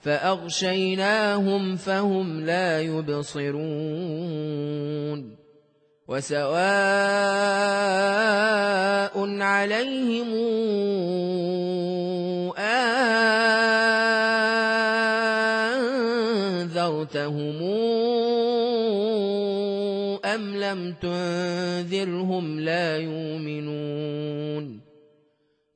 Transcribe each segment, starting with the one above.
فأغشيناهم فهم لا يبصرون وسواء عليهم أنذرتهم أم لم تنذرهم لا يؤمنون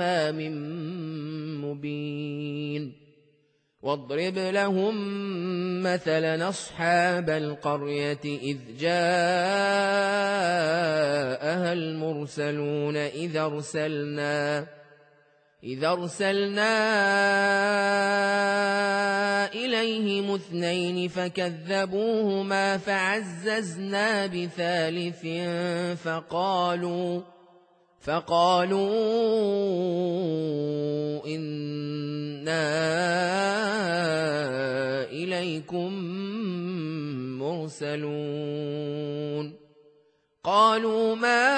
إمام مبين واضرب لهم مثلا أصحاب القرية إذ جاءها المرسلون إذا أرسلنا إذا أرسلنا إليهم اثنين فكذبوهما فعززنا بثالث فقالوا فقالوا إنا إليكم مرسلون قالوا ما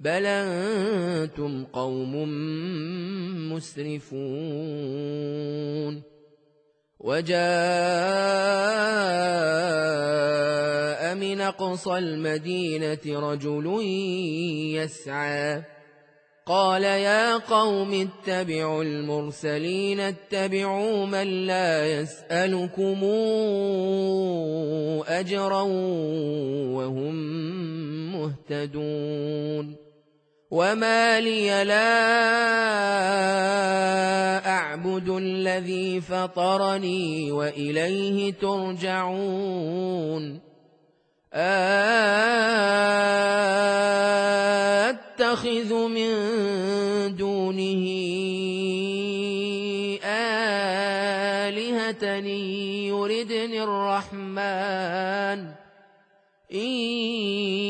بل أنتم قوم مسرفون وجاء من أقصى المدينة رجل يسعى قال يا قوم اتبعوا المرسلين اتبعوا من لا يسألكم أجرا وهم مهتدون وما لي لا أعبد الذي فطرني وإليه ترجعون أتخذ من دونه آلهة يردني الرحمن إن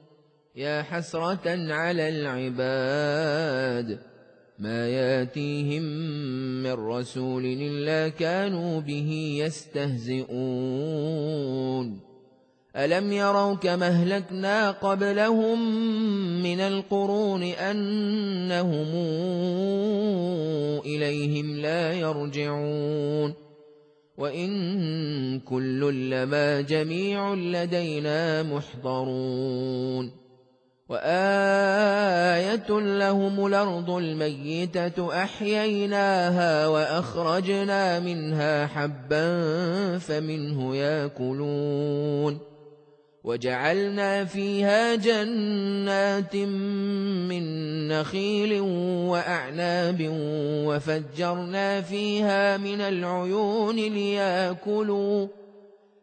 يا حسرة على العباد. ما ياتيهم من رسول إلا كانوا به يستهزئون. ألم يروا كما أهلكنا قبلهم من القرون أنهم إليهم لا يرجعون. وإن كل لما جميع لدينا محضرون. وآية لهم الأرض الميتة أحييناها وأخرجنا منها حبا فمنه يأكلون وجعلنا فيها جنات من نخيل وأعناب وفجرنا فيها من العيون ليأكلوا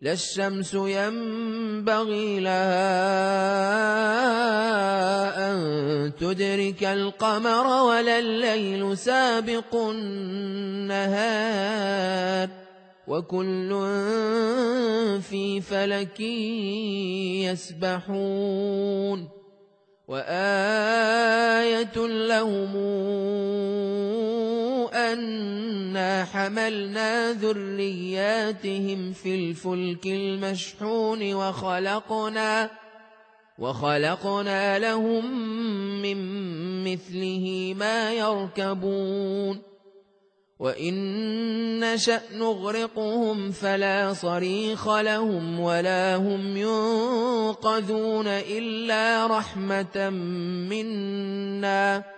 لا الشمس ينبغي لها أن تدرك القمر ولا الليل سابق النهار. وكل في فلك يسبحون. وآية لهم أنا حملنا ذرياتهم في الفلك المشحون وخلقنا وخلقنا لهم من مثله ما يركبون. وإن نشأ نغرقهم فلا صريخ لهم ولا هم ينقذون إلا رحمة منا.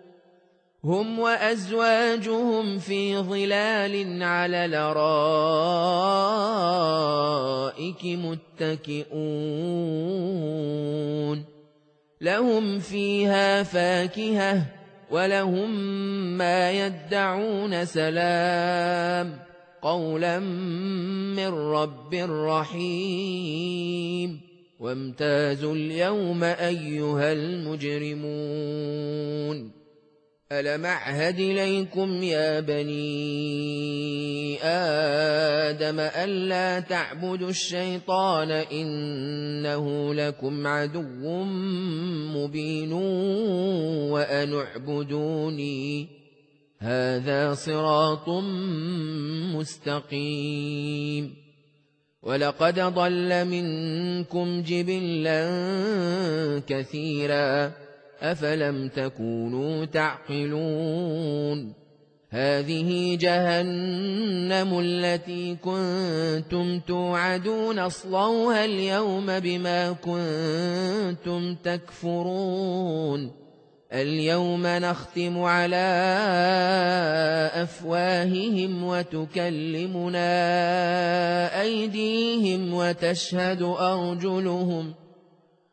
هم وأزواجهم في ظلال على لرائك متكئون. لهم فيها فاكهة ولهم ما يدعون سلام. قولا من رب رحيم. وامتازوا اليوم أيها المجرمون. ألم أعهد إليكم يا بني آدم ألا تعبدوا الشيطان إنه لكم عدو مبين وأن اعبدوني هذا صراط مستقيم ولقد ضل منكم جبلا كثيرا أفلم تكونوا تعقلون هذه جهنم التي كنتم توعدون اصلوها اليوم بما كنتم تكفرون اليوم نختم على أفواههم وتكلمنا أيديهم وتشهد أرجلهم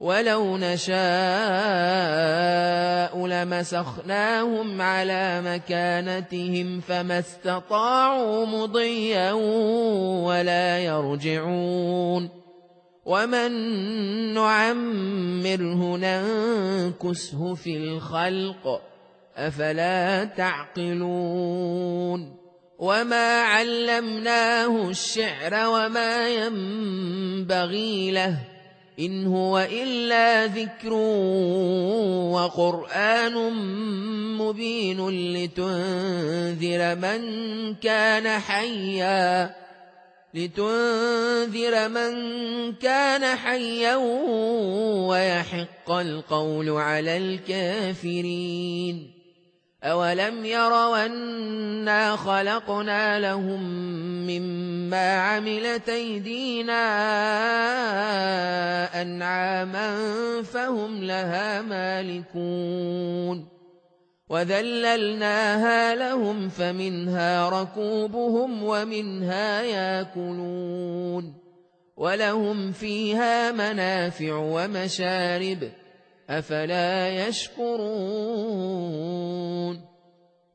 ولو نشاء لمسخناهم على مكانتهم فما استطاعوا مضيا ولا يرجعون ومن نعمره ننكسه في الخلق أفلا تعقلون وما علمناه الشعر وما ينبغي له إن هو إلا ذكر وقرآن مبين لتنذر من كان حياً لتنذر من كان حيا ويحق القول على الكافرين. أولم يروا أنا خلقنا لهم مما عملت أيدينا أنعاما فهم لها مالكون وذللناها لهم فمنها ركوبهم ومنها ياكلون ولهم فيها منافع ومشارب أفلا يشكرون